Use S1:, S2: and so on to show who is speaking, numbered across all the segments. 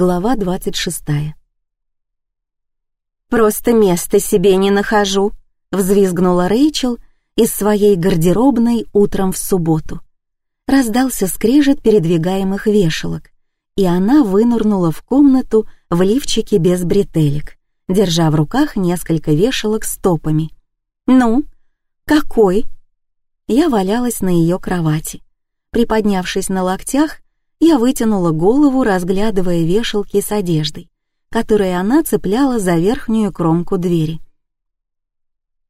S1: Глава 26. «Просто места себе не нахожу», — взвизгнула Рэйчел из своей гардеробной утром в субботу. Раздался скрежет передвигаемых вешалок, и она вынырнула в комнату в лифчике без бретелек, держа в руках несколько вешалок с топами. «Ну, какой?» Я валялась на ее кровати. Приподнявшись на локтях, я вытянула голову, разглядывая вешалки с одеждой, которые она цепляла за верхнюю кромку двери.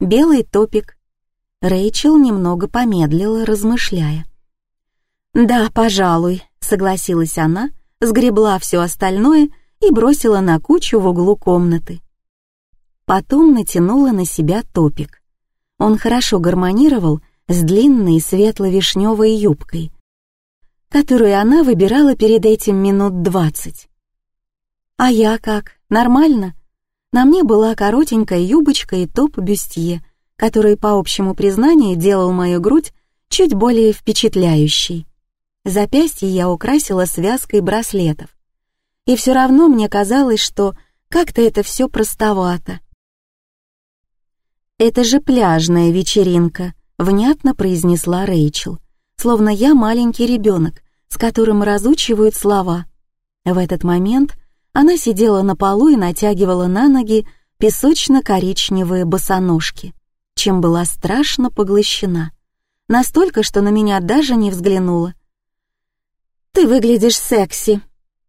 S1: Белый топик. Рэйчел немного помедлила, размышляя. «Да, пожалуй», — согласилась она, сгребла все остальное и бросила на кучу в углу комнаты. Потом натянула на себя топик. Он хорошо гармонировал с длинной светло-вишневой юбкой — которую она выбирала перед этим минут двадцать. А я как? Нормально? На мне была коротенькая юбочка и топ-бюстье, который, по общему признанию, делал мою грудь чуть более впечатляющей. Запястье я украсила связкой браслетов. И все равно мне казалось, что как-то это все простовато. «Это же пляжная вечеринка», — внятно произнесла Рэйчел словно я маленький ребенок, с которым разучивают слова. В этот момент она сидела на полу и натягивала на ноги песочно-коричневые босоножки, чем была страшно поглощена. Настолько, что на меня даже не взглянула. «Ты выглядишь секси.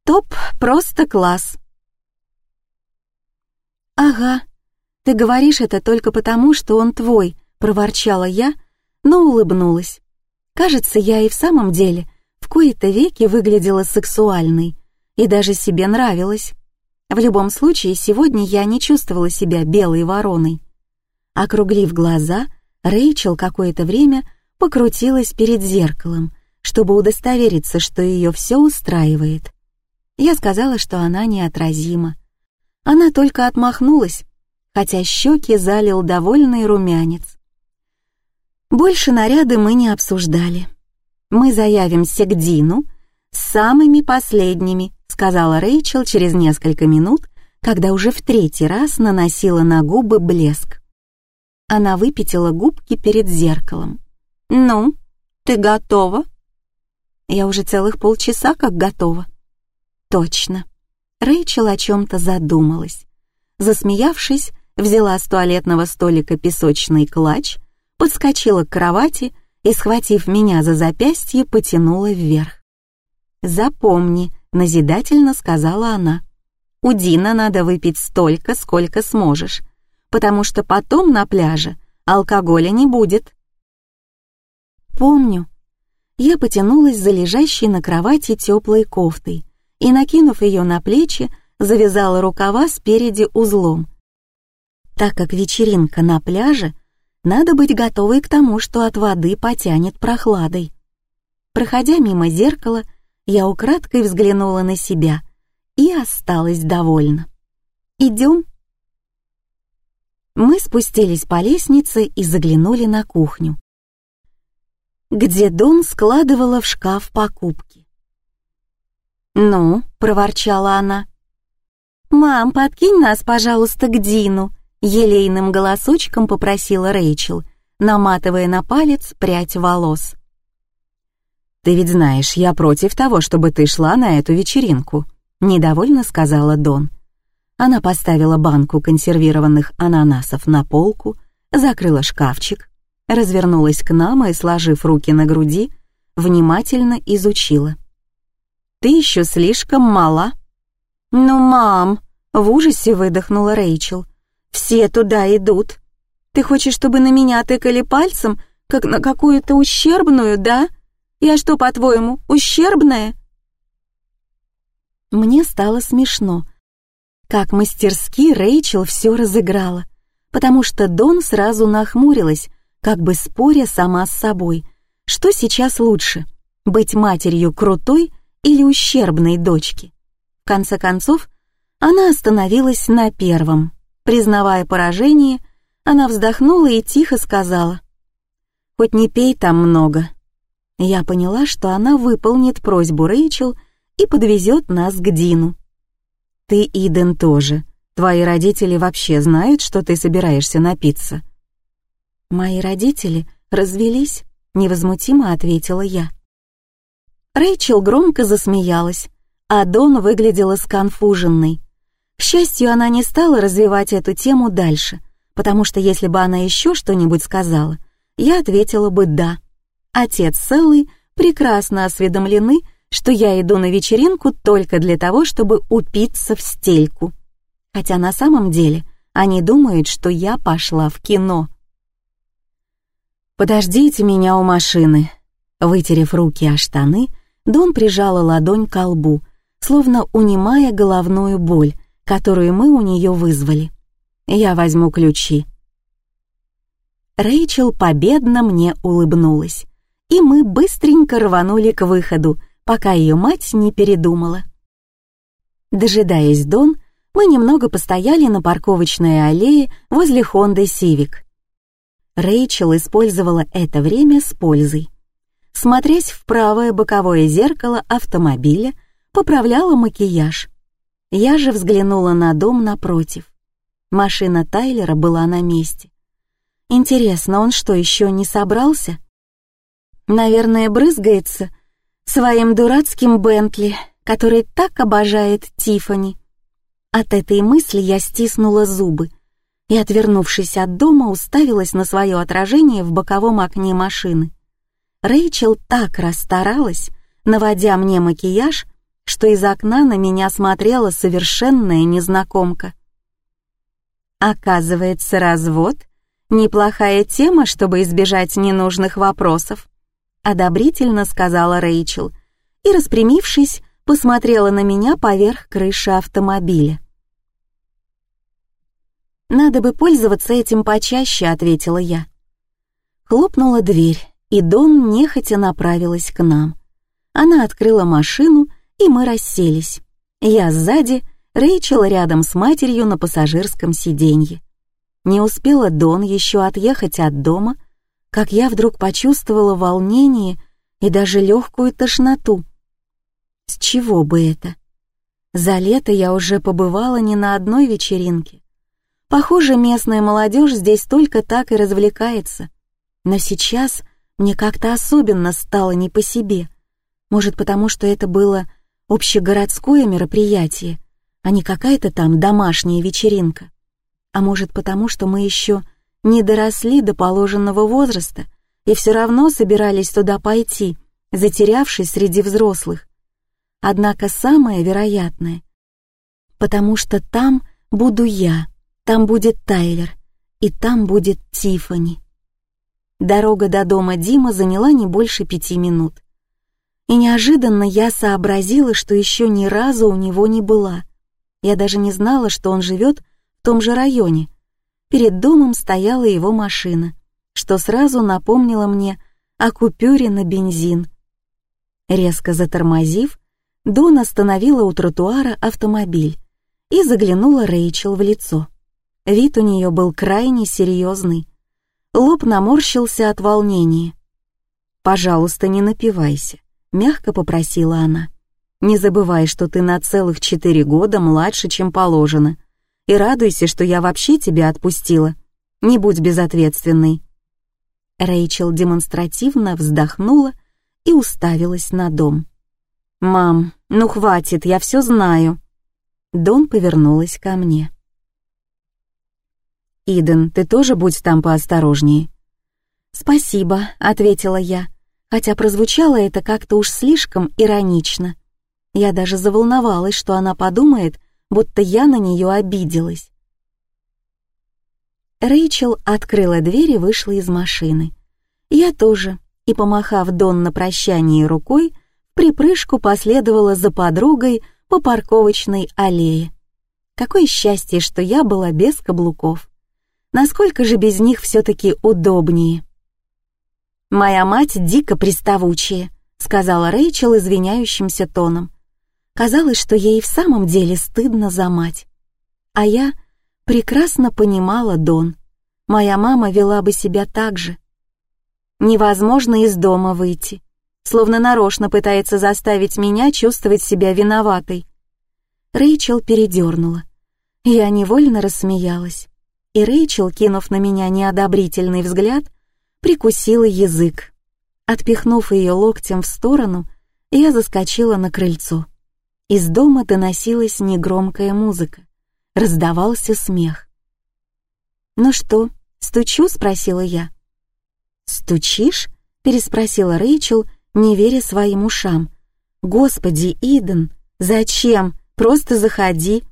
S1: Топ просто класс». «Ага, ты говоришь это только потому, что он твой», — проворчала я, но улыбнулась. Кажется, я и в самом деле в кои-то веки выглядела сексуальной и даже себе нравилась. В любом случае, сегодня я не чувствовала себя белой вороной. Округлив глаза, Рэйчел какое-то время покрутилась перед зеркалом, чтобы удостовериться, что ее все устраивает. Я сказала, что она неотразима. Она только отмахнулась, хотя щеки залил довольный румянец. Больше наряды мы не обсуждали. «Мы заявимся к Дину с самыми последними», сказала Рэйчел через несколько минут, когда уже в третий раз наносила на губы блеск. Она выпятила губки перед зеркалом. «Ну, ты готова?» «Я уже целых полчаса как готова». «Точно». Рэйчел о чем-то задумалась. Засмеявшись, взяла с туалетного столика песочный клатч — подскочила к кровати и, схватив меня за запястье, потянула вверх. «Запомни», — назидательно сказала она, — «у Дина надо выпить столько, сколько сможешь, потому что потом на пляже алкоголя не будет». «Помню». Я потянулась за лежащей на кровати теплой кофтой и, накинув ее на плечи, завязала рукава спереди узлом. Так как вечеринка на пляже надо быть готовой к тому, что от воды потянет прохладой. Проходя мимо зеркала, я украдкой взглянула на себя и осталась довольна. «Идем?» Мы спустились по лестнице и заглянули на кухню, где Дон складывала в шкаф покупки. «Ну», — проворчала она, — «Мам, подкинь нас, пожалуйста, к Дину», Елейным голосочком попросила Рэйчел, наматывая на палец прядь волос. «Ты ведь знаешь, я против того, чтобы ты шла на эту вечеринку», — недовольно сказала Дон. Она поставила банку консервированных ананасов на полку, закрыла шкафчик, развернулась к нам и, сложив руки на груди, внимательно изучила. «Ты еще слишком мала». «Ну, мам!» — в ужасе выдохнула Рэйчел. Все туда идут. Ты хочешь, чтобы на меня тыкали пальцем, как на какую-то ущербную, да? Я что, по-твоему, ущербная?» Мне стало смешно. Как мастерски Рэйчел все разыграла, потому что Дон сразу нахмурилась, как бы споря сама с собой. Что сейчас лучше, быть матерью крутой или ущербной дочки? В конце концов, она остановилась на первом. Признавая поражение, она вздохнула и тихо сказала. «Хоть не пей там много». Я поняла, что она выполнит просьбу Рэйчел и подвезет нас к Дину. Ты, Иден, тоже. Твои родители вообще знают, что ты собираешься напиться?» «Мои родители развелись», — невозмутимо ответила я. Рэйчел громко засмеялась, а Дон выглядела сконфуженной. К счастью, она не стала развивать эту тему дальше, потому что если бы она еще что-нибудь сказала, я ответила бы «да». Отец Эллой прекрасно осведомлены, что я иду на вечеринку только для того, чтобы упиться в стельку. Хотя на самом деле они думают, что я пошла в кино. «Подождите меня у машины». Вытерев руки о штаны, Дон прижала ладонь к лбу, словно унимая головную боль, которую мы у нее вызвали. «Я возьму ключи». Рэйчел победно мне улыбнулась, и мы быстренько рванули к выходу, пока ее мать не передумала. Дожидаясь Дон, мы немного постояли на парковочной аллее возле Honda Civic. Рэйчел использовала это время с пользой. Смотрясь в правое боковое зеркало автомобиля, поправляла макияж. Я же взглянула на дом напротив. Машина Тайлера была на месте. Интересно, он что, еще не собрался? Наверное, брызгается своим дурацким Бентли, который так обожает Тифани. От этой мысли я стиснула зубы и, отвернувшись от дома, уставилась на свое отражение в боковом окне машины. Рэйчел так расстаралась, наводя мне макияж, что из окна на меня смотрела совершенная незнакомка. Оказывается, развод — неплохая тема, чтобы избежать ненужных вопросов, одобрительно сказала Рэйчел и, распрямившись, посмотрела на меня поверх крыши автомобиля. «Надо бы пользоваться этим почаще», — ответила я. Хлопнула дверь, и Дон нехотя направилась к нам. Она открыла машину, и мы расселись. Я сзади, Рэйчел рядом с матерью на пассажирском сиденье. Не успела Дон еще отъехать от дома, как я вдруг почувствовала волнение и даже легкую тошноту. С чего бы это? За лето я уже побывала не на одной вечеринке. Похоже, местная молодежь здесь только так и развлекается. Но сейчас мне как-то особенно стало не по себе. Может, потому что это было общегородское мероприятие, а не какая-то там домашняя вечеринка. А может, потому что мы еще не доросли до положенного возраста и все равно собирались туда пойти, затерявшись среди взрослых. Однако самое вероятное, потому что там буду я — там будет Тайлер, и там будет Тифани. Дорога до дома Дима заняла не больше пяти минут. И неожиданно я сообразила, что еще ни разу у него не была. Я даже не знала, что он живет в том же районе. Перед домом стояла его машина, что сразу напомнило мне о купюре на бензин. Резко затормозив, Дон остановила у тротуара автомобиль и заглянула Рэйчел в лицо. Вид у нее был крайне серьезный. Лоб наморщился от волнения. «Пожалуйста, не напивайся», — мягко попросила она. «Не забывай, что ты на целых четыре года младше, чем положено. И радуйся, что я вообще тебя отпустила. Не будь безответственной». Рэйчел демонстративно вздохнула и уставилась на дом. «Мам, ну хватит, я все знаю». Дон повернулась ко мне. «Иден, ты тоже будь там поосторожнее». «Спасибо», — ответила я, хотя прозвучало это как-то уж слишком иронично. Я даже заволновалась, что она подумает, будто я на нее обиделась. Рэйчел открыла дверь и вышла из машины. Я тоже, и, помахав Дон на прощание рукой, припрыжку последовала за подругой по парковочной аллее. Какое счастье, что я была без каблуков. Насколько же без них все-таки удобнее? «Моя мать дико приставучая», — сказала Рэйчел извиняющимся тоном. Казалось, что ей в самом деле стыдно за мать. А я прекрасно понимала Дон. Моя мама вела бы себя так же. Невозможно из дома выйти. Словно нарочно пытается заставить меня чувствовать себя виноватой. Рэйчел передернула. Я невольно рассмеялась, и Рэйчел, кинув на меня неодобрительный взгляд, прикусила язык. Отпихнув ее локтем в сторону, я заскочила на крыльцо. Из дома доносилась негромкая музыка. Раздавался смех. «Ну что, стучу?» — спросила я. «Стучишь?» — переспросила Рэйчел, не веря своим ушам. «Господи, Иден, зачем? Просто заходи!»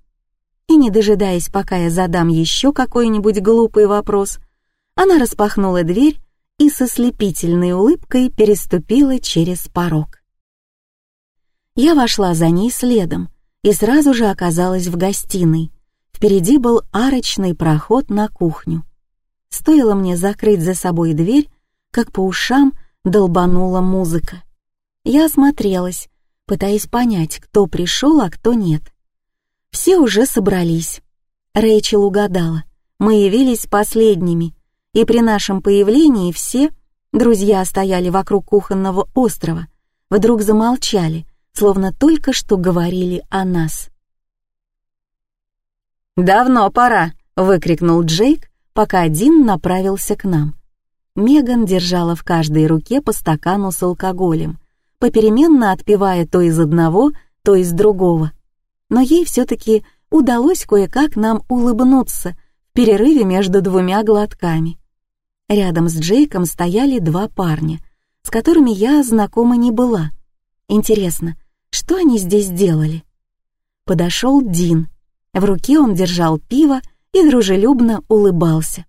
S1: И не дожидаясь, пока я задам еще какой-нибудь глупый вопрос, она распахнула дверь и со слепительной улыбкой переступила через порог. Я вошла за ней следом и сразу же оказалась в гостиной. Впереди был арочный проход на кухню. Стоило мне закрыть за собой дверь, как по ушам долбанула музыка. Я осмотрелась, пытаясь понять, кто пришел, а кто нет. Все уже собрались. Рэйчел угадала. Мы явились последними, и при нашем появлении все, друзья стояли вокруг кухонного острова, вдруг замолчали, словно только что говорили о нас. «Давно пора!» — выкрикнул Джейк, пока один направился к нам. Меган держала в каждой руке по стакану с алкоголем, попеременно отпивая то из одного, то из другого. Но ей все-таки удалось кое-как нам улыбнуться в перерыве между двумя глотками. Рядом с Джейком стояли два парня, с которыми я знакома не была. Интересно, что они здесь делали? Подошел Дин. В руке он держал пиво и дружелюбно улыбался.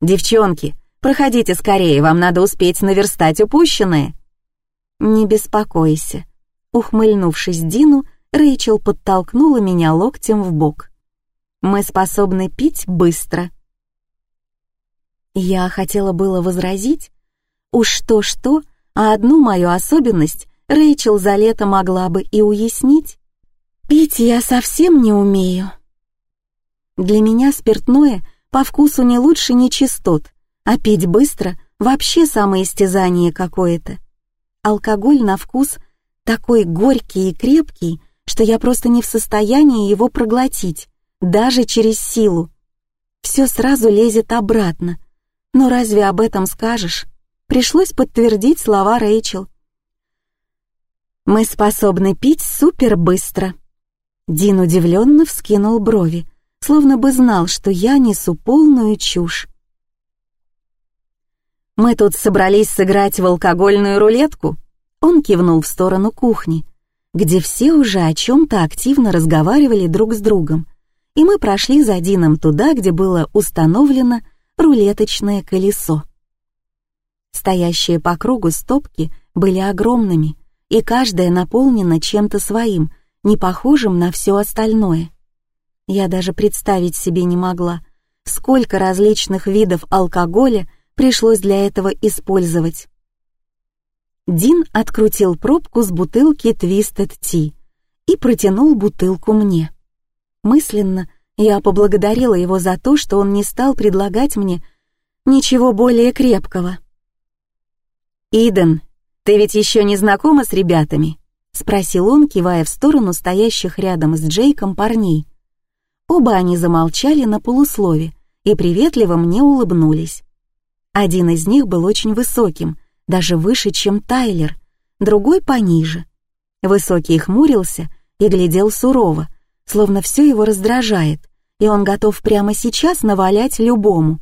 S1: «Девчонки, проходите скорее, вам надо успеть наверстать упущенное». «Не беспокойся». Ухмыльнувшись Дину, Рэйчел подтолкнула меня локтем в бок. «Мы способны пить быстро». Я хотела было возразить. Уж что-что, а одну мою особенность Рэйчел за лето могла бы и уяснить. Пить я совсем не умею. Для меня спиртное по вкусу не лучше нечистот, а пить быстро — вообще самоистязание какое-то. Алкоголь на вкус такой горький и крепкий, что я просто не в состоянии его проглотить, даже через силу. Все сразу лезет обратно, но разве об этом скажешь? Пришлось подтвердить слова Рэйчел. «Мы способны пить супер быстро». Дин удивленно вскинул брови, словно бы знал, что я несу полную чушь. «Мы тут собрались сыграть в алкогольную рулетку?» Он кивнул в сторону кухни, где все уже о чем-то активно разговаривали друг с другом, и мы прошли за Дином туда, где было установлено рулеточное колесо. Стоящие по кругу стопки были огромными, и каждая наполнена чем-то своим, не похожим на все остальное. Я даже представить себе не могла, сколько различных видов алкоголя пришлось для этого использовать. Дин открутил пробку с бутылки Twisted Tea и протянул бутылку мне. Мысленно я поблагодарила его за то, что он не стал предлагать мне ничего более крепкого. «Иден, ты ведь еще не знакома с ребятами?» — спросил он, кивая в сторону стоящих рядом с Джейком парней. Оба они замолчали на полуслове и приветливо мне улыбнулись. Один из них был очень высоким, даже выше, чем Тайлер, другой пониже. Высокий хмурился и глядел сурово, словно все его раздражает, и он готов прямо сейчас навалять любому.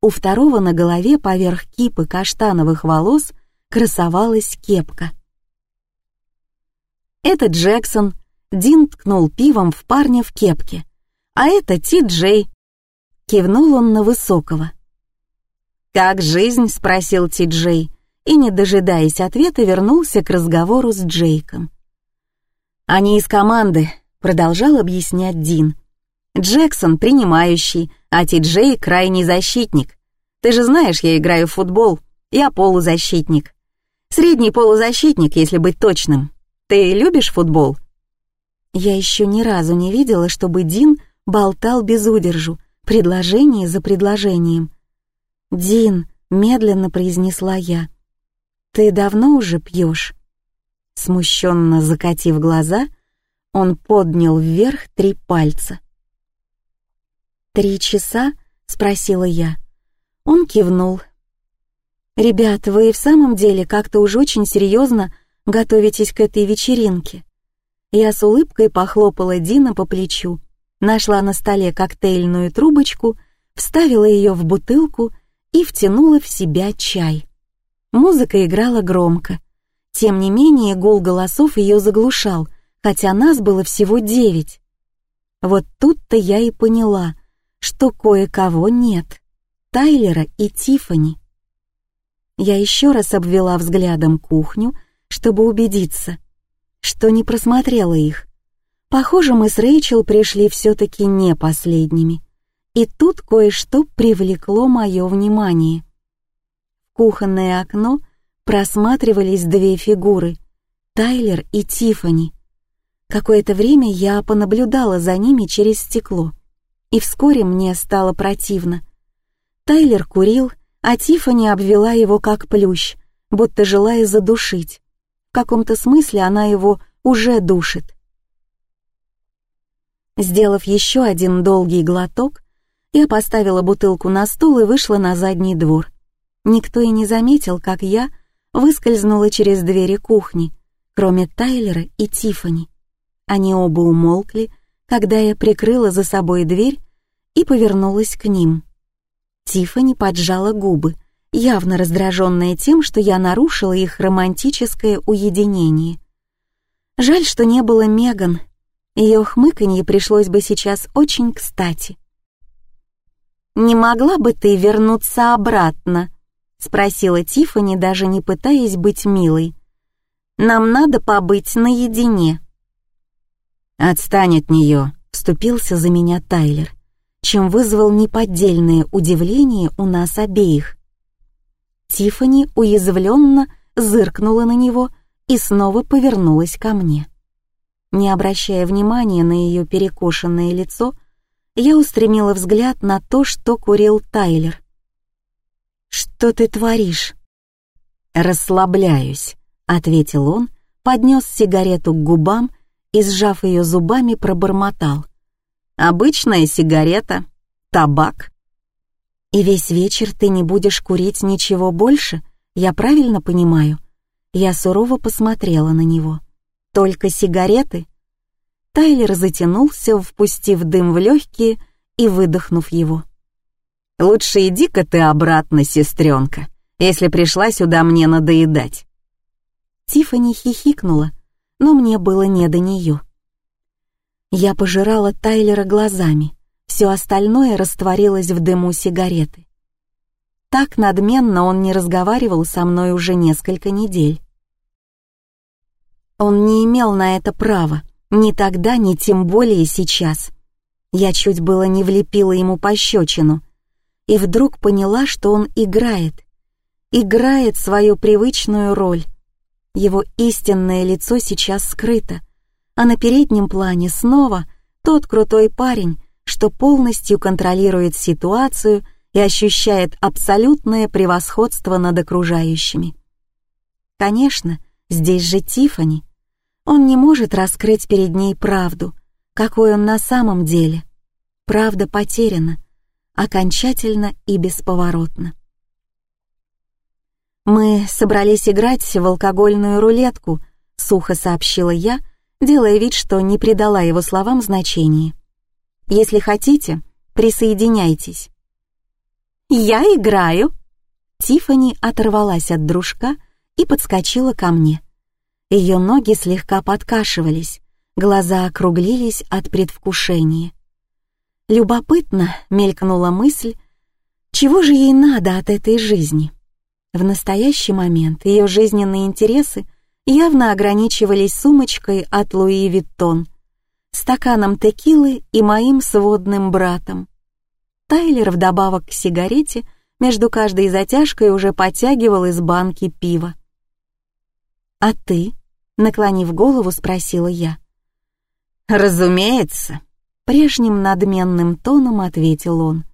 S1: У второго на голове поверх кипы каштановых волос красовалась кепка. «Это Джексон», — Дин ткнул пивом в парня в кепке. «А это Ти Джей», — кивнул он на высокого. «Как жизнь?» — спросил Ти Джей, и, не дожидаясь ответа, вернулся к разговору с Джейком. «Они из команды», продолжал объяснять Дин. «Джексон принимающий, а Ти-Джей крайний защитник. Ты же знаешь, я играю в футбол, я полузащитник. Средний полузащитник, если быть точным. Ты любишь футбол?» Я еще ни разу не видела, чтобы Дин болтал без удержу, предложение за предложением. «Дин», — медленно произнесла я, — «ты давно уже пьешь?» Смущенно закатив глаза, — Он поднял вверх три пальца. «Три часа?» — спросила я. Он кивнул. «Ребята, вы в самом деле как-то уж очень серьезно готовитесь к этой вечеринке?» Я с улыбкой похлопала Дина по плечу, нашла на столе коктейльную трубочку, вставила ее в бутылку и втянула в себя чай. Музыка играла громко. Тем не менее, гул голосов ее заглушал, хотя нас было всего девять. Вот тут-то я и поняла, что кое-кого нет. Тайлера и Тифани. Я еще раз обвела взглядом кухню, чтобы убедиться, что не просмотрела их. Похоже, мы с Рэйчел пришли все-таки не последними. И тут кое-что привлекло мое внимание. В кухонное окно просматривались две фигуры — Тайлер и Тифани. Какое-то время я понаблюдала за ними через стекло, и вскоре мне стало противно. Тайлер курил, а Тифани обвела его как плющ, будто желая задушить. В каком-то смысле она его уже душит. Сделав еще один долгий глоток, я поставила бутылку на стол и вышла на задний двор. Никто и не заметил, как я выскользнула через двери кухни, кроме Тайлера и Тифани. Они оба умолкли, когда я прикрыла за собой дверь и повернулась к ним. Тифани поджала губы, явно раздраженная тем, что я нарушила их романтическое уединение. Жаль, что не было Меган. Ее хмыканье пришлось бы сейчас очень кстати. «Не могла бы ты вернуться обратно?» — спросила Тиффани, даже не пытаясь быть милой. «Нам надо побыть наедине».
S2: «Отстань от нее», — вступился за меня Тайлер, чем вызвал неподдельное удивление у нас обеих.
S1: Тиффани уязвленно зыркнула на него и снова повернулась ко мне. Не обращая внимания на ее перекошенное лицо, я устремила взгляд на то, что курил Тайлер. «Что ты творишь?»
S2: «Расслабляюсь», — ответил он, поднес сигарету к губам и, сжав ее зубами, пробормотал. «Обычная сигарета, табак».
S1: «И весь вечер ты не будешь курить ничего больше? Я правильно понимаю?» Я сурово посмотрела на него. «Только сигареты?» Тайлер затянулся, впустив дым в легкие и выдохнув его.
S2: «Лучше иди-ка ты обратно, сестренка, если пришла сюда мне надоедать».
S1: Тиффани хихикнула, но мне было не до нее. Я пожирала Тайлера глазами, все остальное растворилось в дыму сигареты. Так надменно он не разговаривал со мной уже несколько недель. Он не имел на это права, ни тогда, ни тем более сейчас. Я чуть было не влепила ему пощечину. И вдруг поняла, что он играет. Играет свою привычную роль. Его истинное лицо сейчас скрыто, а на переднем плане снова тот крутой парень, что полностью контролирует ситуацию и ощущает абсолютное превосходство над окружающими. Конечно, здесь же Тифани. Он не может раскрыть перед ней правду, какой он на самом деле. Правда потеряна, окончательно и бесповоротно. «Мы собрались играть в алкогольную рулетку», — сухо сообщила я, делая вид, что не придала его словам значения. «Если хотите, присоединяйтесь». «Я играю!» Тифани оторвалась от дружка и подскочила ко мне. Ее ноги слегка подкашивались, глаза округлились от предвкушения. Любопытно мелькнула мысль, чего же ей надо от этой жизни. В настоящий момент ее жизненные интересы явно ограничивались сумочкой от Луи Виттон, стаканом текилы и моим сводным братом. Тайлер вдобавок к сигарете между каждой затяжкой уже потягивал из банки пива. «А ты?» Наклонив голову, спросила я.
S2: «Разумеется», — прежним надменным тоном ответил он.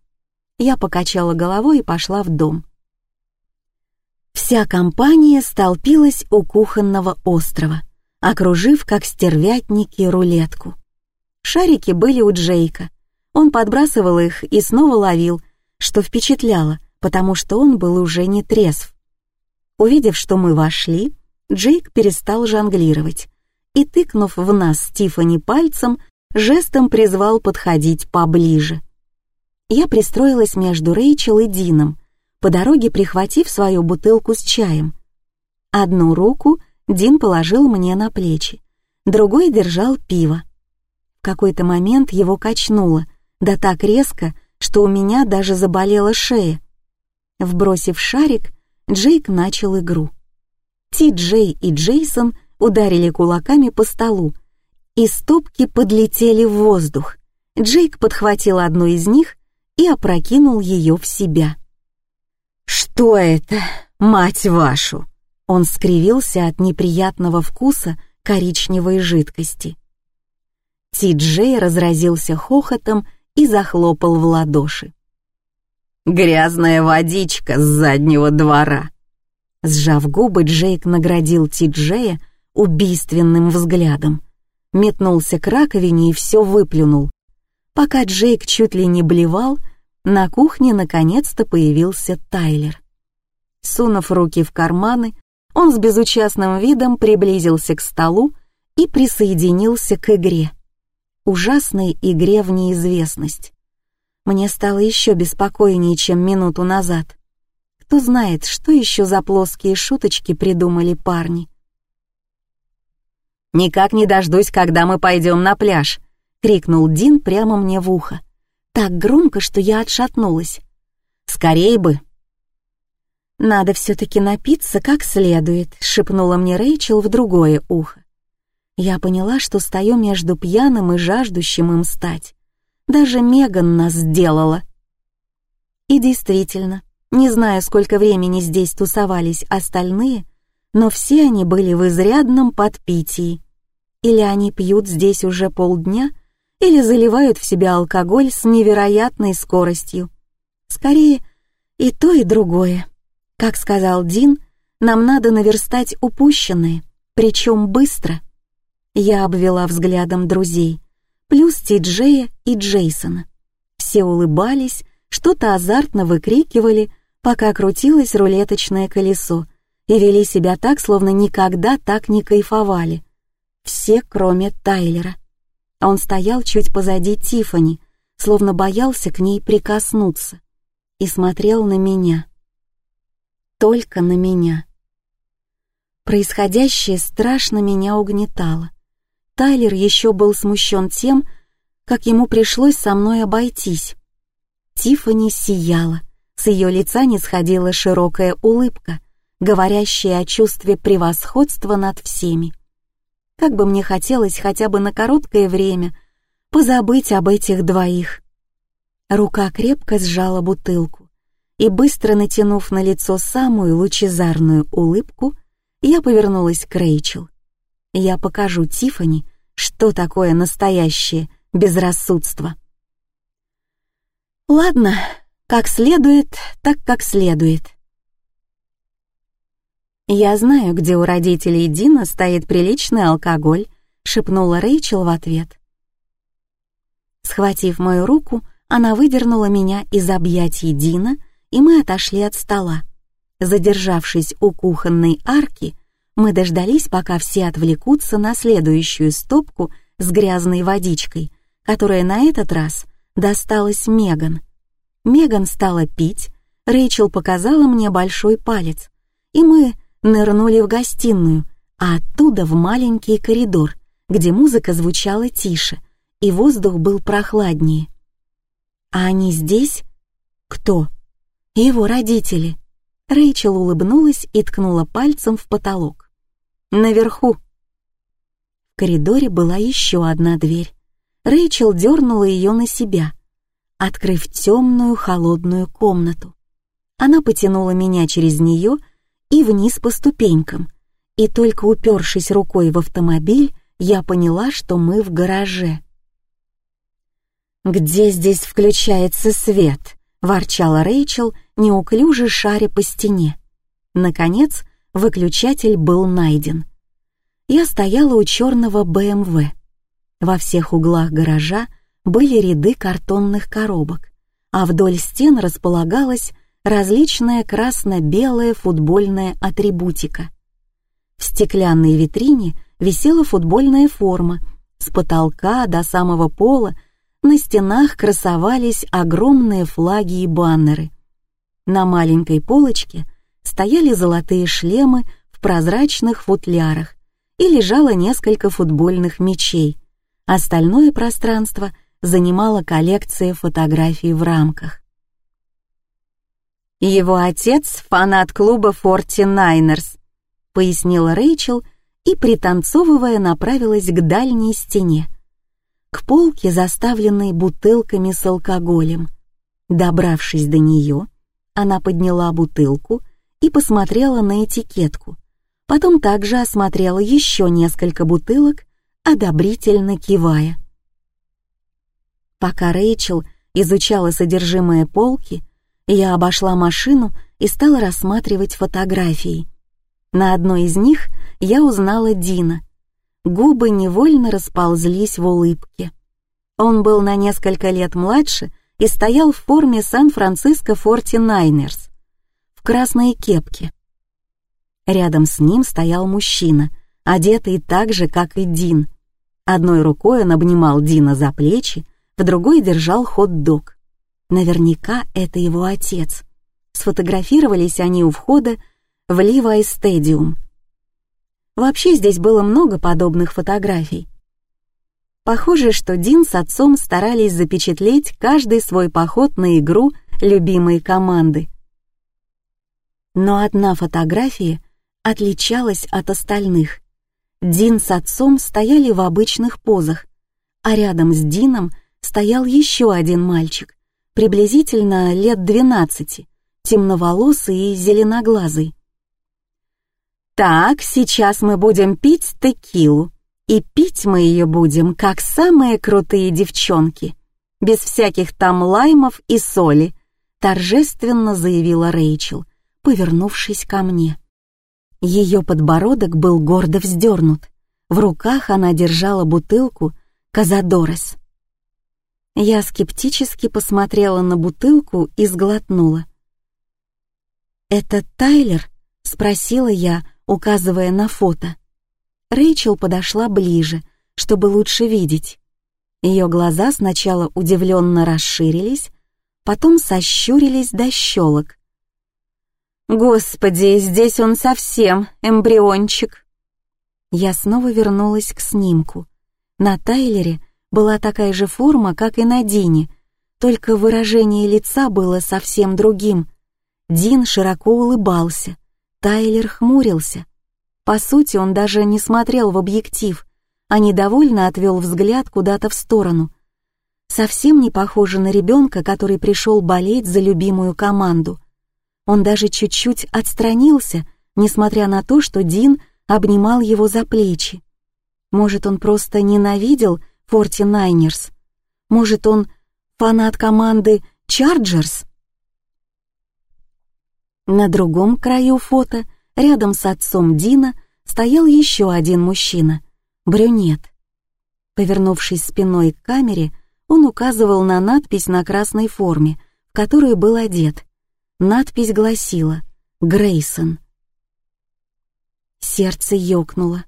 S1: Я покачала головой и пошла в дом. Вся компания столпилась у кухонного острова, окружив, как стервятники, рулетку. Шарики были у Джейка. Он подбрасывал их и снова ловил, что впечатляло, потому что он был уже не трезв. Увидев, что мы вошли, Джейк перестал жонглировать и, тыкнув в нас Стифани пальцем, жестом призвал подходить поближе. Я пристроилась между Рэйчел и Дином, по дороге прихватив свою бутылку с чаем. Одну руку Дин положил мне на плечи, другой держал пиво. В какой-то момент его качнуло, да так резко, что у меня даже заболела шея. Вбросив шарик, Джейк начал игру. Ти Джей и Джейсон ударили кулаками по столу, и стопки подлетели в воздух. Джейк подхватил одну из них и опрокинул ее в себя. «Что это, мать вашу?» Он скривился от неприятного вкуса коричневой жидкости. Ти Джей разразился хохотом и захлопал в ладоши. «Грязная водичка с заднего двора!» Сжав губы, Джейк наградил Ти-Джея убийственным взглядом. Метнулся к раковине и все выплюнул. Пока Джейк чуть ли не блевал, на кухне наконец-то появился Тайлер. Сунув руки в карманы, он с безучастным видом приблизился к столу и присоединился к игре ужасной игре в неизвестность. Мне стало еще беспокойнее, чем минуту назад. Кто знает, что еще за плоские шуточки придумали парни. «Никак не дождусь, когда мы пойдем на пляж», — крикнул Дин прямо мне в ухо. Так громко, что я отшатнулась. «Скорей бы!» «Надо все-таки напиться как следует», — шепнула мне Рэйчел в другое ухо. Я поняла, что стою между пьяным и жаждущим им стать. Даже Меган нас сделала. И действительно, не знаю, сколько времени здесь тусовались остальные, но все они были в изрядном подпитии. Или они пьют здесь уже полдня, или заливают в себя алкоголь с невероятной скоростью. Скорее, и то, и другое. Как сказал Дин, нам надо наверстать упущенное, причем быстро — я обвела взглядом друзей, плюс Ти-Джея и Джейсона. Все улыбались, что-то азартно выкрикивали, пока крутилось рулеточное колесо, и вели себя так, словно никогда так не кайфовали. Все, кроме Тайлера. Он стоял чуть позади Тифани, словно боялся к ней прикоснуться, и смотрел на меня. Только на меня. Происходящее страшно меня угнетало. Тайлер еще был смущен тем, как ему пришлось со мной обойтись. Тиффани сияла, с ее лица не сходила широкая улыбка, говорящая о чувстве превосходства над всеми. Как бы мне хотелось хотя бы на короткое время позабыть об этих двоих. Рука крепко сжала бутылку, и быстро натянув на лицо самую лучезарную улыбку, я повернулась к Рэйчел. Я покажу Тифани, что такое настоящее безрассудство. Ладно, как следует, так как следует. Я знаю, где у родителей Дина стоит приличный алкоголь, шепнула Рэйчел в ответ. Схватив мою руку, она выдернула меня из объятий Дина, и мы отошли от стола. Задержавшись у кухонной арки, мы дождались, пока все отвлекутся на следующую стопку с грязной водичкой, которая на этот раз досталась Меган. Меган стала пить, Рэйчел показала мне большой палец, и мы нырнули в гостиную, а оттуда в маленький коридор, где музыка звучала тише, и воздух был прохладнее. «А они здесь?» «Кто?» «Его родители». Рэйчел улыбнулась и ткнула пальцем в потолок. Наверху. В коридоре была еще одна дверь. Рэйчел дернула ее на себя, открыв темную холодную комнату. Она потянула меня через нее и вниз по ступенькам, и только упершись рукой в автомобиль, я поняла, что мы в гараже. «Где здесь включается свет?» — ворчала Рэйчел, неуклюже шаря по стене. Наконец, выключатель был найден. я стояла у черного БМВ. Во всех углах гаража были ряды картонных коробок, а вдоль стен располагалась различная красно-белая футбольная атрибутика. В стеклянной витрине висела футбольная форма, с потолка до самого пола на стенах красовались огромные флаги и баннеры. На маленькой полочке стояли золотые шлемы в прозрачных футлярах и лежало несколько футбольных мячей. Остальное пространство занимала коллекция фотографий в рамках. «Его отец — фанат клуба Форти Найнерс», — пояснила Рэйчел и, пританцовывая, направилась к дальней стене, к полке, заставленной бутылками с алкоголем. Добравшись до нее, она подняла бутылку и посмотрела на этикетку. Потом также осмотрела еще несколько бутылок, одобрительно кивая. Пока Рэйчел изучала содержимое полки, я обошла машину и стала рассматривать фотографии. На одной из них я узнала Дина. Губы невольно расползлись в улыбке. Он был на несколько лет младше и стоял в форме Сан-Франциско Форти Найнерс в красной кепке. Рядом с ним стоял мужчина, одетый так же, как и Дин. Одной рукой он обнимал Дина за плечи, в другой держал хот-дог. Наверняка это его отец. Сфотографировались они у входа в Ливай Стадиум. Вообще здесь было много подобных фотографий. Похоже, что Дин с отцом старались запечатлеть каждый свой поход на игру любимой команды. Но одна фотография отличалась от остальных. Дин с отцом стояли в обычных позах, а рядом с Дином стоял еще один мальчик, приблизительно лет двенадцати, темноволосый и зеленоглазый. «Так, сейчас мы будем пить текилу, и пить мы ее будем, как самые крутые девчонки, без всяких там лаймов и соли», торжественно заявила Рэйчел, повернувшись ко мне. Ее подбородок был гордо вздернут. В руках она держала бутылку «Казадорес». Я скептически посмотрела на бутылку и сглотнула. «Это Тайлер?» — спросила я, указывая на фото. Рэйчел подошла ближе, чтобы лучше видеть. Ее глаза сначала удивленно расширились, потом сощурились до щелок. «Господи, здесь он совсем эмбриончик!» Я снова вернулась к снимку. На Тайлере была такая же форма, как и на Дине, только выражение лица было совсем другим. Дин широко улыбался, Тайлер хмурился. По сути, он даже не смотрел в объектив, а недовольно отвел взгляд куда-то в сторону. Совсем не похоже на ребенка, который пришел болеть за любимую команду. Он даже чуть-чуть отстранился, несмотря на то, что Дин обнимал его за плечи. Может, он просто ненавидел Форти Найнерс? Может, он фанат команды Чарджерс? На другом краю фото, рядом с отцом Дина, стоял еще один мужчина, брюнет. Повернувшись спиной к камере, он указывал на надпись на красной форме, в которую был одет. Надпись гласила «Грейсон». Сердце ёкнуло.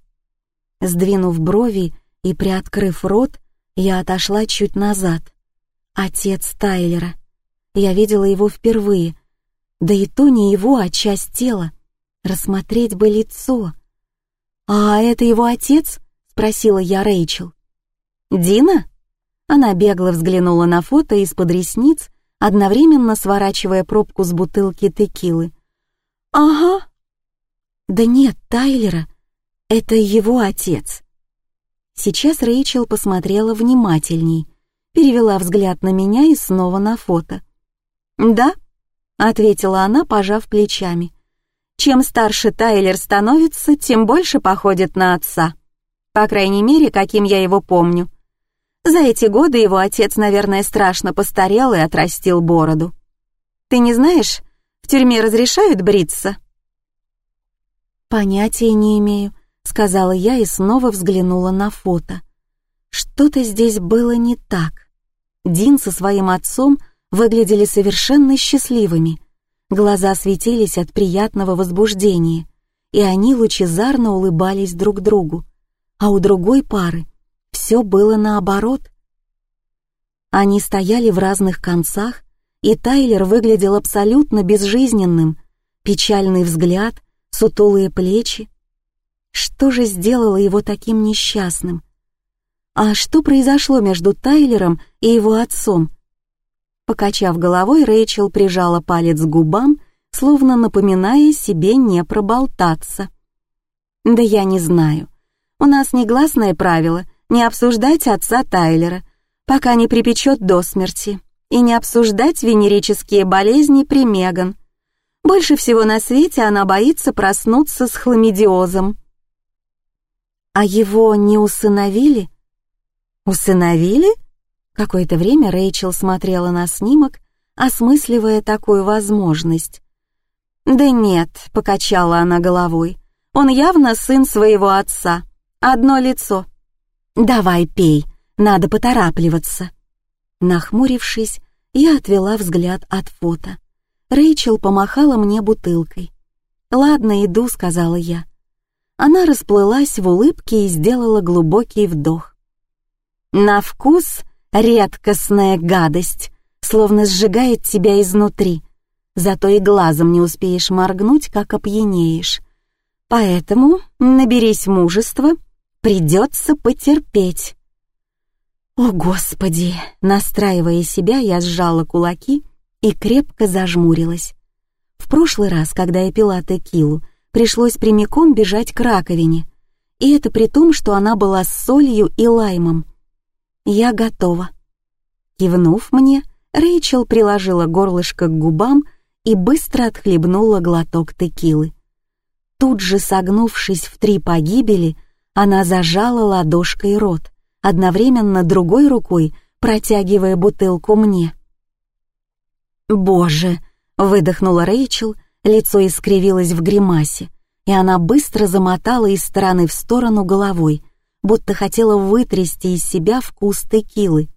S1: Сдвинув брови, и, приоткрыв рот, я отошла чуть назад. Отец Тайлера. Я видела его впервые. Да и то не его, а часть тела. Рассмотреть бы лицо. «А это его отец?» — спросила я Рэйчел. «Дина?» Она бегло взглянула на фото из-под ресниц, одновременно сворачивая пробку с бутылки текилы. «Ага». «Да нет, Тайлера. Это его отец. Сейчас Рэйчел посмотрела внимательней, перевела взгляд на меня и снова на фото. «Да», — ответила она, пожав плечами. «Чем старше Тайлер становится, тем больше походит на отца. По крайней мере, каким я его помню. За эти годы его отец, наверное, страшно постарел и отрастил бороду. Ты не знаешь, в тюрьме разрешают бриться?» «Понятия не имею», —— сказала я и снова взглянула на фото. Что-то здесь было не так. Дин со своим отцом выглядели совершенно счастливыми. Глаза светились от приятного возбуждения, и они лучезарно улыбались друг другу. А у другой пары все было наоборот. Они стояли в разных концах, и Тайлер выглядел абсолютно безжизненным, печальный взгляд, сутулые плечи, что же сделало его таким несчастным? А что произошло между Тайлером и его отцом? Покачав головой, Рэйчел прижала палец к губам, словно напоминая себе не проболтаться. «Да я не знаю. У нас негласное правило не обсуждать отца Тайлера, пока не припечет до смерти, и не обсуждать венерические болезни при Меган. Больше всего на свете она боится проснуться с хламидиозом. А его не усыновили? Усыновили? Какое-то время Рэйчел смотрела на снимок, осмысливая такую возможность. «Да нет», — покачала она головой, — «он явно сын своего отца. Одно лицо». «Давай пей, надо поторапливаться». Нахмурившись, я отвела взгляд от фото. Рэйчел помахала мне бутылкой. «Ладно, иду», — сказала я. Она расплылась в улыбке и сделала глубокий вдох. На вкус редкостная гадость, словно сжигает тебя изнутри. Зато и глазом не успеешь моргнуть, как опьянеешь. Поэтому наберись мужества, придется потерпеть. О, Господи! Настраивая себя, я сжала кулаки и крепко зажмурилась. В прошлый раз, когда я пила текилу, пришлось прямиком бежать к раковине, и это при том, что она была с солью и лаймом. «Я готова». Кивнув мне, Рэйчел приложила горлышко к губам и быстро отхлебнула глоток текилы. Тут же, согнувшись в три погибели, она зажала ладошкой рот, одновременно другой рукой протягивая бутылку мне. «Боже!» — выдохнула Рэйчел — Лицо искривилось в гримасе, и она быстро замотала из стороны в сторону головой, будто хотела вытрясти из себя вкус текилы.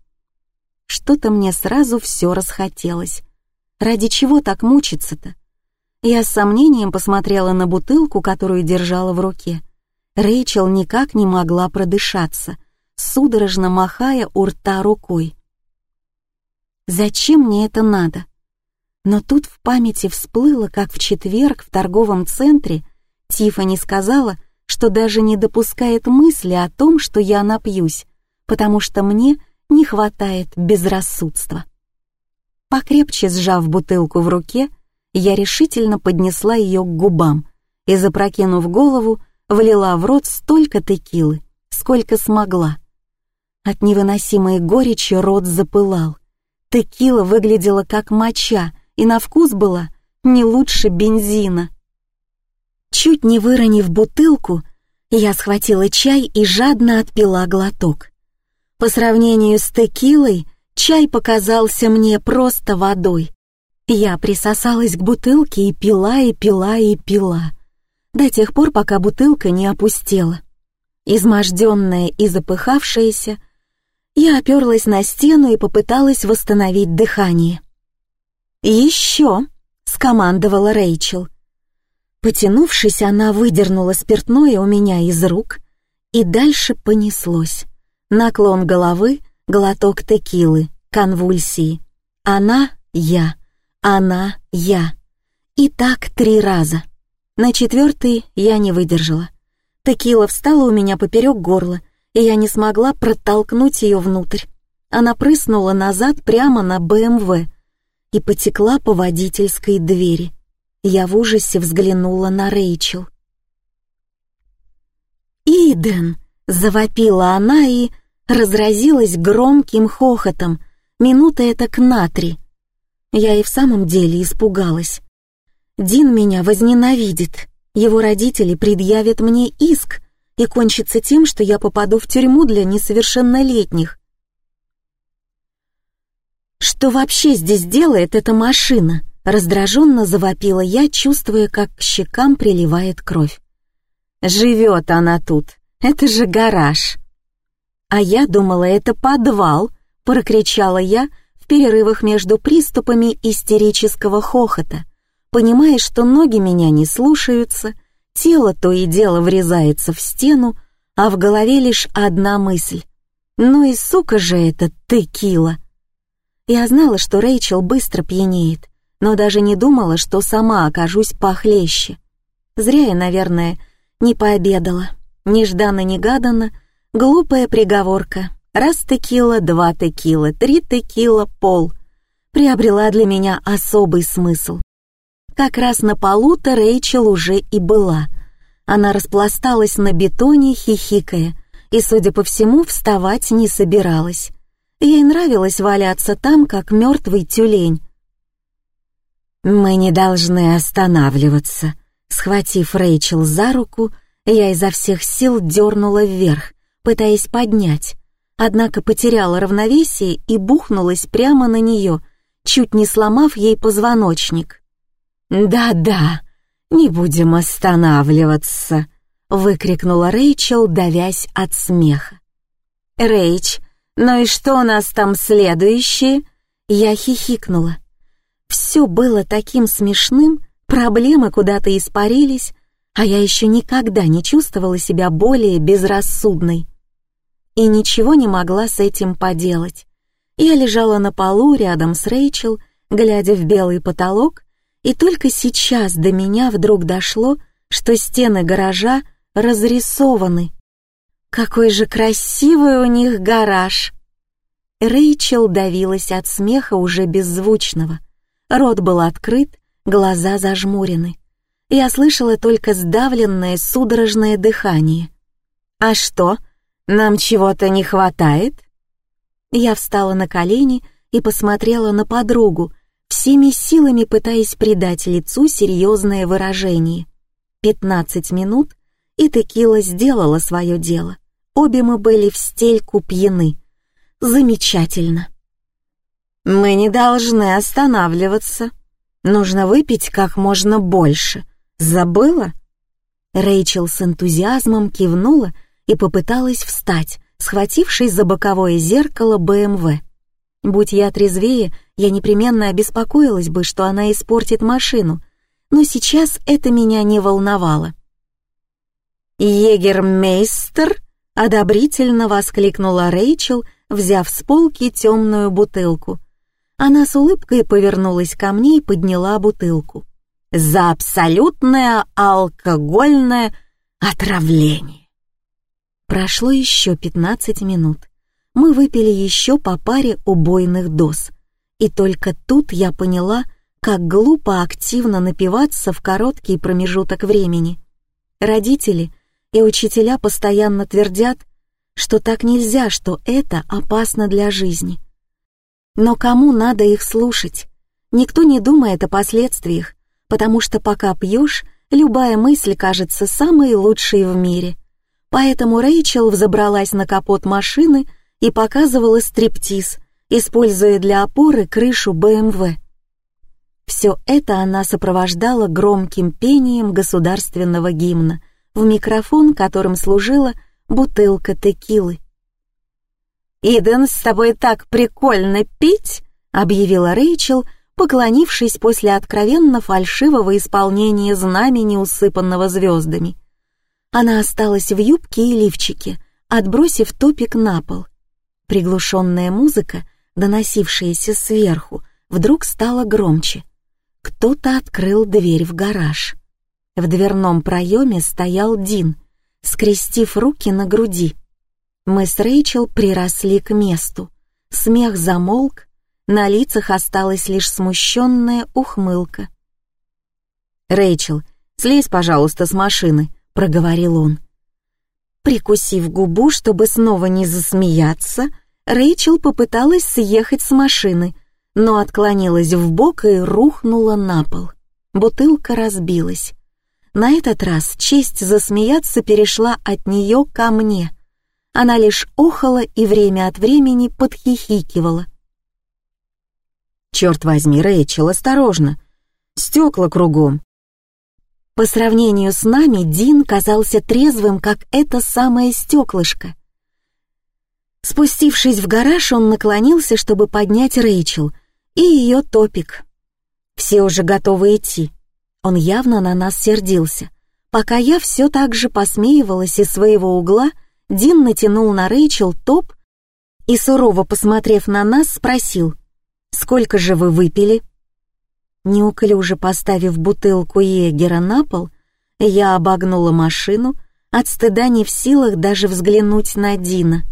S1: Что-то мне сразу все расхотелось. Ради чего так мучиться-то? Я с сомнением посмотрела на бутылку, которую держала в руке. Рэйчел никак не могла продышаться, судорожно махая у рта рукой. «Зачем мне это надо?» Но тут в памяти всплыло, как в четверг в торговом центре Тиффани сказала, что даже не допускает мысли о том, что я напьюсь, потому что мне не хватает безрассудства. Покрепче сжав бутылку в руке, я решительно поднесла ее к губам и, запрокинув голову, влила в рот столько текилы, сколько смогла. От невыносимой горечи рот запылал. Текила выглядела как моча — и на вкус была не лучше бензина. Чуть не выронив бутылку, я схватила чай и жадно отпила глоток. По сравнению с текилой, чай показался мне просто водой. Я присосалась к бутылке и пила, и пила, и пила, до тех пор, пока бутылка не опустела. Изможденная и запыхавшаяся, я оперлась на стену и попыталась восстановить дыхание. «Еще!» — скомандовала Рэйчел. Потянувшись, она выдернула спиртное у меня из рук, и дальше понеслось. Наклон головы, глоток текилы, конвульсии. Она — я, она — я. И так три раза. На четвертый я не выдержала. Текила встала у меня поперек горла, и я не смогла протолкнуть ее внутрь. Она прыснула назад прямо на БМВ, и потекла по водительской двери. Я в ужасе взглянула на Рэйчел. «Иден!» — завопила она и разразилась громким хохотом, минута это к натри. Я и в самом деле испугалась. Дин меня возненавидит, его родители предъявят мне иск и кончится тем, что я попаду в тюрьму для несовершеннолетних. «Что вообще здесь делает эта машина?» Раздраженно завопила я, чувствуя, как к щекам приливает кровь. Живет она тут, это же гараж. А я думала, это подвал, прокричала я в перерывах между приступами истерического хохота, понимая, что ноги меня не слушаются, тело то и дело врезается в стену, а в голове лишь одна мысль. Ну и сука же это текила. Я знала, что Рэйчел быстро пьянеет, но даже не думала, что сама окажусь похлеще. Зря я, наверное, не пообедала. Нежданно-негаданно, глупая приговорка. Раз текила, два текила, три текила, пол. Приобрела для меня особый смысл. Как раз на полу-то Рэйчел уже и была. Она распласталась на бетоне, хихикая, и, судя по всему, вставать не собиралась. Ей нравилось валяться там, как мертвый тюлень. «Мы не должны останавливаться», Схватив Рэйчел за руку, я изо всех сил дернула вверх, пытаясь поднять, однако потеряла равновесие и бухнулась прямо на нее, чуть не сломав ей позвоночник. «Да-да, не будем останавливаться», — выкрикнула Рэйчел, давясь от смеха. «Рэйч, ну и что у нас там следующее?» Я хихикнула. Все было таким смешным, Проблемы куда-то испарились, а я еще никогда не чувствовала себя более безрассудной. И ничего не могла с этим поделать. Я лежала на полу рядом с Рэйчел, глядя в белый потолок, и только сейчас до меня вдруг дошло, что стены гаража разрисованы. Какой же красивый у них гараж! Рэйчел давилась от смеха уже беззвучного. Рот был открыт, глаза зажмурены. Я слышала только сдавленное судорожное дыхание. «А что, нам чего-то не хватает?» Я встала на колени и посмотрела на подругу, всеми силами пытаясь придать лицу серьезное выражение. Пятнадцать минут, и текила сделала свое дело. Обе мы были в стельку пьяны. Замечательно. «Мы не должны останавливаться», Нужно выпить как можно больше. Забыла?» Рэйчел с энтузиазмом кивнула и попыталась встать, схватившись за боковое зеркало БМВ. Будь я трезвее, я непременно обеспокоилась бы, что она испортит машину, но сейчас это меня не волновало. «Егермейстер!» — одобрительно воскликнула Рэйчел, взяв с полки темную бутылку. Она с улыбкой повернулась ко мне и подняла бутылку. «За абсолютное алкогольное отравление!» Прошло еще пятнадцать минут. Мы выпили еще по паре убойных доз. И только тут я поняла, как глупо активно напиваться в короткий промежуток времени. Родители и учителя постоянно твердят, что так нельзя, что это опасно для жизни. Но кому надо их слушать? Никто не думает о последствиях, потому что пока пьешь, любая мысль кажется самой лучшей в мире. Поэтому Рэйчел взобралась на капот машины и показывала стриптиз, используя для опоры крышу БМВ. Все это она сопровождала громким пением государственного гимна в микрофон, которым служила бутылка текилы. «Иден, с тобой так прикольно пить!» — объявила Рэйчел, поклонившись после откровенно фальшивого исполнения знамени, усыпанного звездами. Она осталась в юбке и лифчике, отбросив топик на пол. Приглушенная музыка, доносившаяся сверху, вдруг стала громче. Кто-то открыл дверь в гараж. В дверном проеме стоял Дин, скрестив руки на груди. Мы с Рэйчел приросли к месту. Смех замолк, на лицах осталась лишь смущенная ухмылка. «Рэйчел, слезь, пожалуйста, с машины», — проговорил он. Прикусив губу, чтобы снова не засмеяться, Рэйчел попыталась съехать с машины, но отклонилась в бок и рухнула на пол. Бутылка разбилась. На этот раз честь засмеяться перешла от нее ко мне — она лишь охала и время от времени подхихикивала. «Черт возьми, Рэйчел, осторожно! Стекла кругом!» По сравнению с нами Дин казался трезвым, как это самое стеклышко. Спустившись в гараж, он наклонился, чтобы поднять Рэйчел и ее топик. Все уже готовы идти. Он явно на нас сердился. Пока я все так же посмеивалась из своего угла, Дин натянул на Рэйчел топ и, сурово посмотрев на нас, спросил, «Сколько же вы выпили?» Неуклюже поставив бутылку Егера на пол, я обогнула машину, от стыда не в силах даже взглянуть на Дина.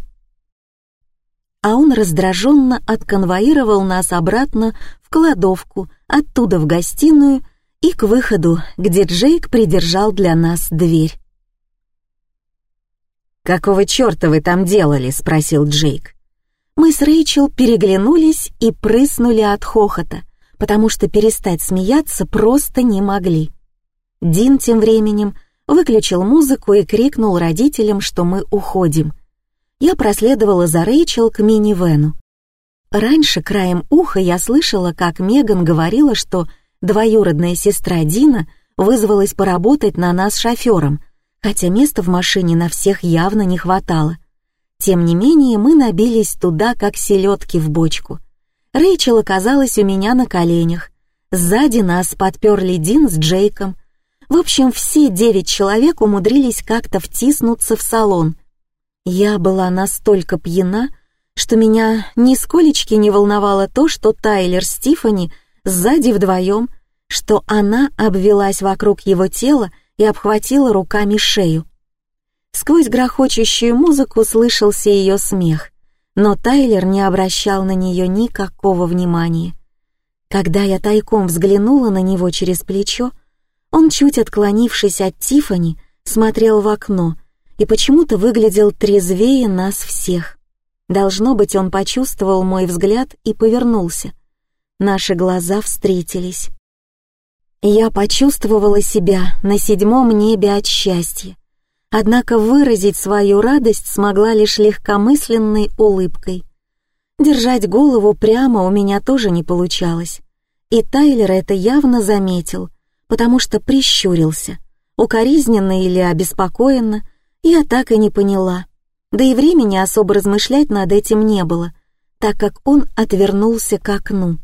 S1: А он раздраженно отконвоировал нас обратно в кладовку, оттуда в гостиную и к выходу, где Джейк придержал для нас дверь.
S2: «Какого черта вы там делали?» — спросил Джейк.
S1: Мы с Рэйчел переглянулись и прыснули от хохота, потому что перестать смеяться просто не могли. Дин тем временем выключил музыку и крикнул родителям, что мы уходим. Я проследовала за Рэйчел к минивену. Раньше краем уха я слышала, как Меган говорила, что двоюродная сестра Дина вызвалась поработать на нас шофером, хотя места в машине на всех явно не хватало. Тем не менее, мы набились туда, как селедки в бочку. Рэйчел оказалась у меня на коленях. Сзади нас подперли Дин с Джейком. В общем, все девять человек умудрились как-то втиснуться в салон. Я была настолько пьяна, что меня нисколечки не волновало то, что Тайлер с Тиффани сзади вдвоем, что она обвелась вокруг его тела и обхватила руками шею. Сквозь грохочущую музыку слышался ее смех, но Тайлер не обращал на нее никакого внимания. Когда я тайком взглянула на него через плечо, он, чуть отклонившись от Тифани, смотрел в окно и почему-то выглядел трезвее нас всех. Должно быть, он почувствовал мой взгляд и повернулся. Наши глаза встретились. Я почувствовала себя на седьмом небе от счастья, однако выразить свою радость смогла лишь легкомысленной улыбкой. Держать голову прямо у меня тоже не получалось, и Тайлер это явно заметил, потому что прищурился. Укоризненно или обеспокоенно, я так и не поняла да и времени особо размышлять над этим не было, так как он отвернулся к окну.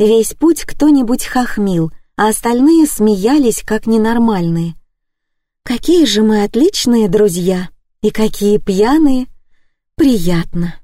S1: Весь путь кто-нибудь хохмил, а остальные смеялись как ненормальные. Какие же мы отличные друзья и какие пьяные! Приятно.